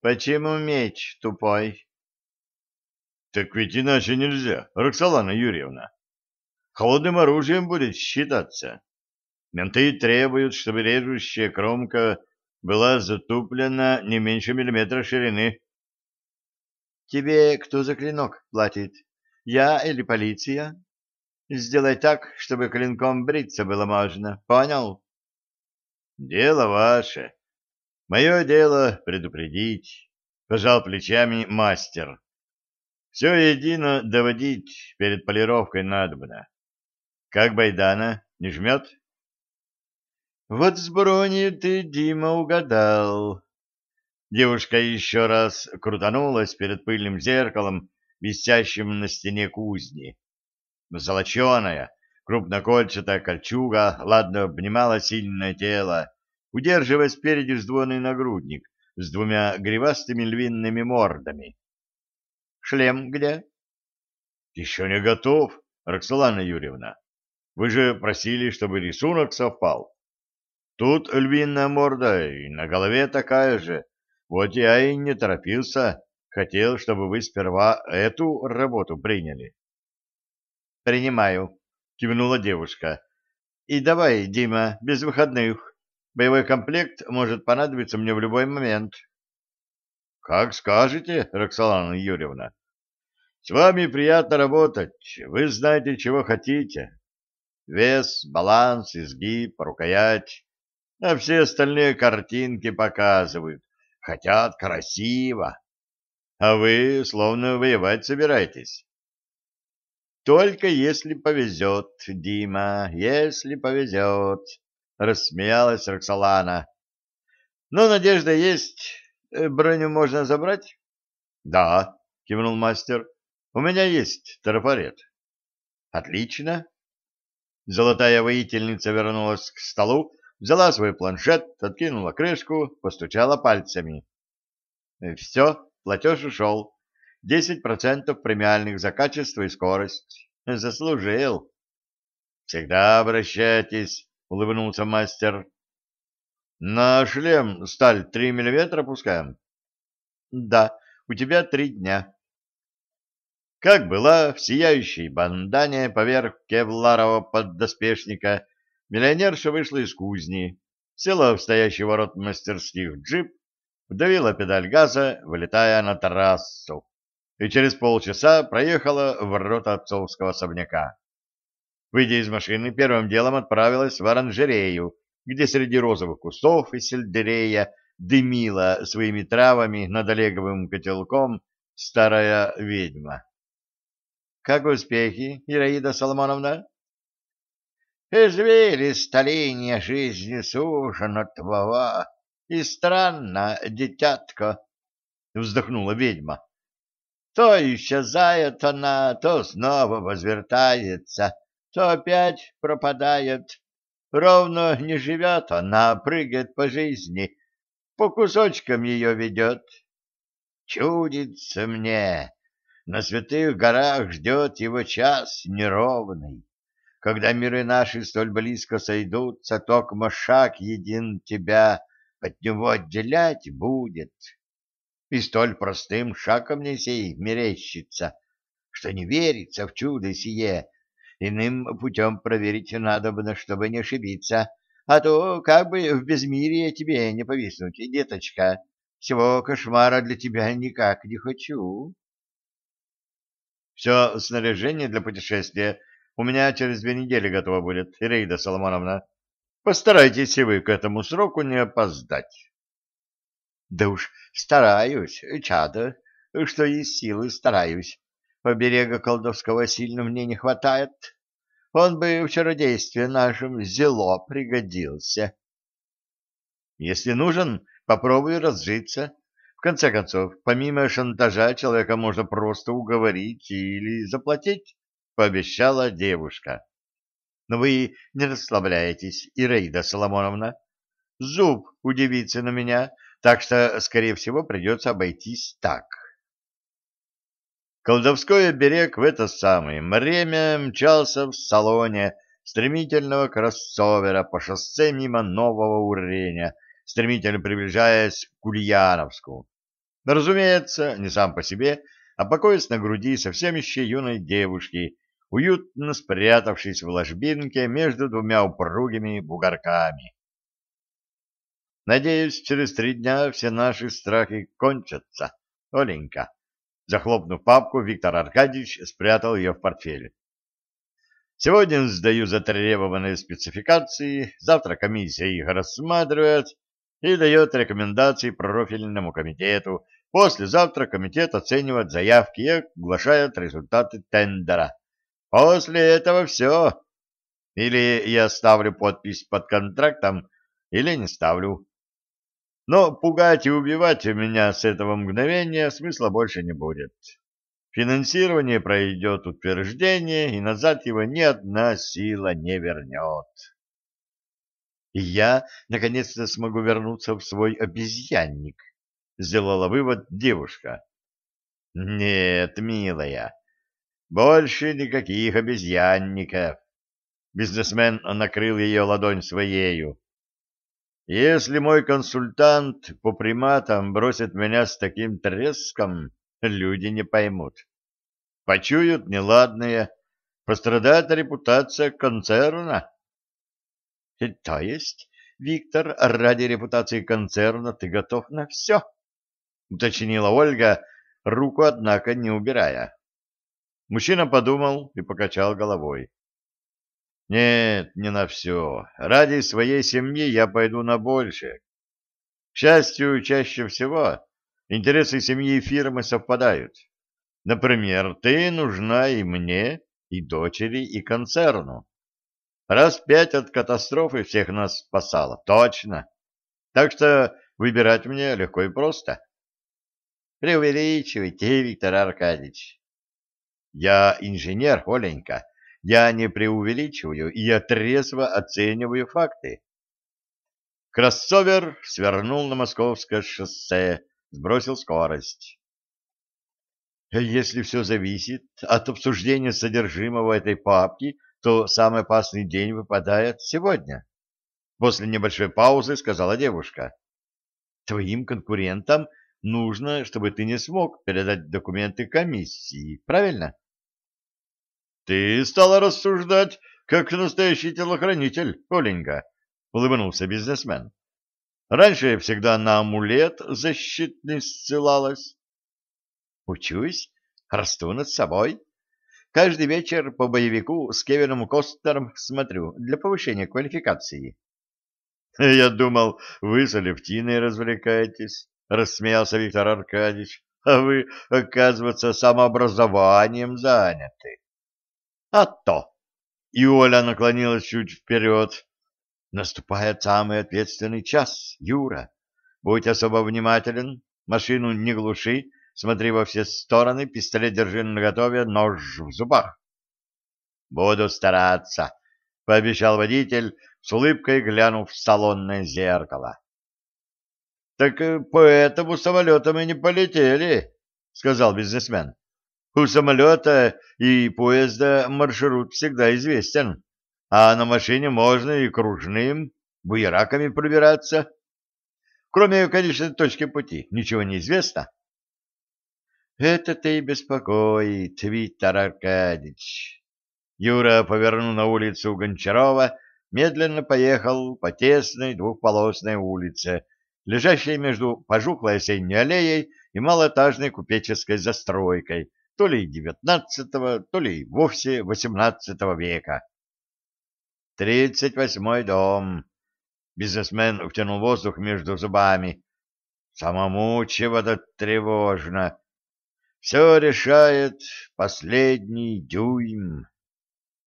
Почему меч тупой? Так ведь иначе нельзя, Роксолана Юрьевна. Холодным оружием будет считаться. Менты требуют, чтобы режущая кромка была затуплена не меньше миллиметра ширины. Тебе кто за клинок платит? Я или полиция? Сделай так, чтобы клинком бриться было можно. Понял? Дело ваше. Мое дело предупредить. Пожал плечами мастер. Все едино доводить перед полировкой надобно. Как Байдана, не жмет? Вот с бронью ты, Дима, угадал. Девушка еще раз крутанулась перед пыльным зеркалом, висящим на стене кузни. Золоченая, крупнокольчатая кольчуга ладно обнимала сильное тело, удерживая спереди сдвоенный нагрудник с двумя гривастыми львиными мордами. «Шлем где?» «Еще не готов, Роксолана Юрьевна. Вы же просили, чтобы рисунок совпал. Тут львиная морда и на голове такая же. Вот я и не торопился. Хотел, чтобы вы сперва эту работу приняли. «Принимаю», — кивнула девушка. «И давай, Дима, без выходных. Боевой комплект может понадобиться мне в любой момент». «Как скажете, Роксолана Юрьевна. С вами приятно работать. Вы знаете, чего хотите. Вес, баланс, изгиб, рукоять. А все остальные картинки показывают. Хотят красиво. А вы словно воевать собираетесь. Только если повезет, Дима, если повезет, — рассмеялась Роксолана. — Но надежда есть. Э, броню можно забрать? — Да, — кивнул мастер. — У меня есть трафарет. — Отлично. Золотая воительница вернулась к столу, взяла свой планшет, откинула крышку, постучала пальцами. — Все, платеж ушел. Десять процентов премиальных за качество и скорость. Заслужил. Всегда обращайтесь, улыбнулся мастер. На шлем сталь три миллиметра пускаем? Да, у тебя три дня. Как была в сияющей бандане поверх кевларового поддоспешника, миллионерша вышла из кузни, села в стоящий ворот мастерских джип, вдавила педаль газа, вылетая на трассу и через полчаса проехала в ворота отцовского особняка. Выйдя из машины, первым делом отправилась в оранжерею, где среди розовых кустов и сельдерея дымила своими травами над Олеговым котелком старая ведьма. — Как успехи, Ираида Соломоновна? — Извели столения жизни сужена твова, и странно, дитятко, — вздохнула ведьма. То исчезает она, то снова возвертается, то опять пропадает. Ровно не живет она, прыгает по жизни, по кусочкам ее ведет. Чудится мне, на святых горах ждет его час неровный. Когда миры наши столь близко сойдутся, токмо шаг един тебя от него отделять будет и столь простым шагом мне сей мерещится, что не верится в чудо сие. Иным путем проверить надобно, чтобы не ошибиться, а то как бы в безмирие тебе не повиснуть, деточка. Всего кошмара для тебя никак не хочу. Все снаряжение для путешествия у меня через две недели готово будет, Ираида Соломоновна. Постарайтесь и вы к этому сроку не опоздать. Да уж стараюсь, чада, что из силы стараюсь. Поберега колдовского сильно мне не хватает. Он бы в чародействе нашем зело пригодился. Если нужен, попробую разжиться. В конце концов, помимо шантажа, человека можно просто уговорить или заплатить, — пообещала девушка. Но вы не расслабляетесь, Ираида Соломоновна. Зуб удивится на меня — так что, скорее всего, придется обойтись так. Колдовской берег в это самое время мчался в салоне стремительного кроссовера по шоссе мимо Нового Уреня, стремительно приближаясь к Ульяновску. Разумеется, не сам по себе, а покоясь на груди совсем еще юной девушки, уютно спрятавшись в ложбинке между двумя упругими бугорками. Надеюсь, через три дня все наши страхи кончатся, Оленька. Захлопнув папку, Виктор Аркадьевич спрятал ее в портфель. Сегодня сдаю затребованные спецификации, завтра комиссия их рассматривает и дает рекомендации профильному комитету. Послезавтра комитет оценивает заявки и оглашает результаты тендера. После этого все. Или я ставлю подпись под контрактом, или не ставлю. Но пугать и убивать меня с этого мгновения смысла больше не будет. Финансирование пройдет утверждение, и назад его ни одна сила не вернет. И я, наконец-то, смогу вернуться в свой обезьянник, — сделала вывод девушка. Нет, милая, больше никаких обезьянников. Бизнесмен накрыл ее ладонь своею. Если мой консультант по приматам бросит меня с таким треском, люди не поймут. Почуют неладное, пострадает репутация концерна. И то есть, Виктор, ради репутации концерна ты готов на все? Уточнила Ольга, руку, однако, не убирая. Мужчина подумал и покачал головой. Нет, не на все. Ради своей семьи я пойду на большее. К счастью, чаще всего интересы семьи и фирмы совпадают. Например, ты нужна и мне, и дочери, и концерну. Раз пять от катастрофы всех нас спасала, точно. Так что выбирать мне легко и просто. Преувеличивайте, Виктор Аркадьевич. Я инженер, Оленька, я не преувеличиваю, и я трезво оцениваю факты. Кроссовер свернул на московское шоссе, сбросил скорость. Если все зависит от обсуждения содержимого этой папки, то самый опасный день выпадает сегодня. После небольшой паузы сказала девушка. Твоим конкурентам нужно, чтобы ты не смог передать документы комиссии, правильно? Ты стала рассуждать, как настоящий телохранитель, Оленька, — улыбнулся бизнесмен. Раньше я всегда на амулет защитный ссылалась. Учусь, расту над собой. Каждый вечер по боевику с Кевином Костнером смотрю для повышения квалификации. — Я думал, вы с Алевтиной развлекаетесь, — рассмеялся Виктор Аркадьевич, — а вы, оказывается, самообразованием заняты. А то. И Оля наклонилась чуть вперед. Наступает самый ответственный час, Юра. Будь особо внимателен, машину не глуши, смотри во все стороны, пистолет держи наготове, нож в зубах. Буду стараться, — пообещал водитель, с улыбкой глянув в салонное зеркало. — Так э, поэтому самолетом и не полетели, — сказал бизнесмен. У самолета и поезда маршрут всегда известен, а на машине можно и кружным, буераками пробираться. Кроме, конечно, точки пути, ничего не известно. Это-то и беспокоит, Виктор Аркадьевич. Юра повернул на улицу Гончарова, медленно поехал по тесной двухполосной улице, лежащей между пожухлой осенней аллеей и малоэтажной купеческой застройкой, то ли девятнадцатого, то ли вовсе восемнадцатого века. Тридцать восьмой дом. Бизнесмен втянул воздух между зубами. Самому чего-то тревожно. Все решает последний дюйм.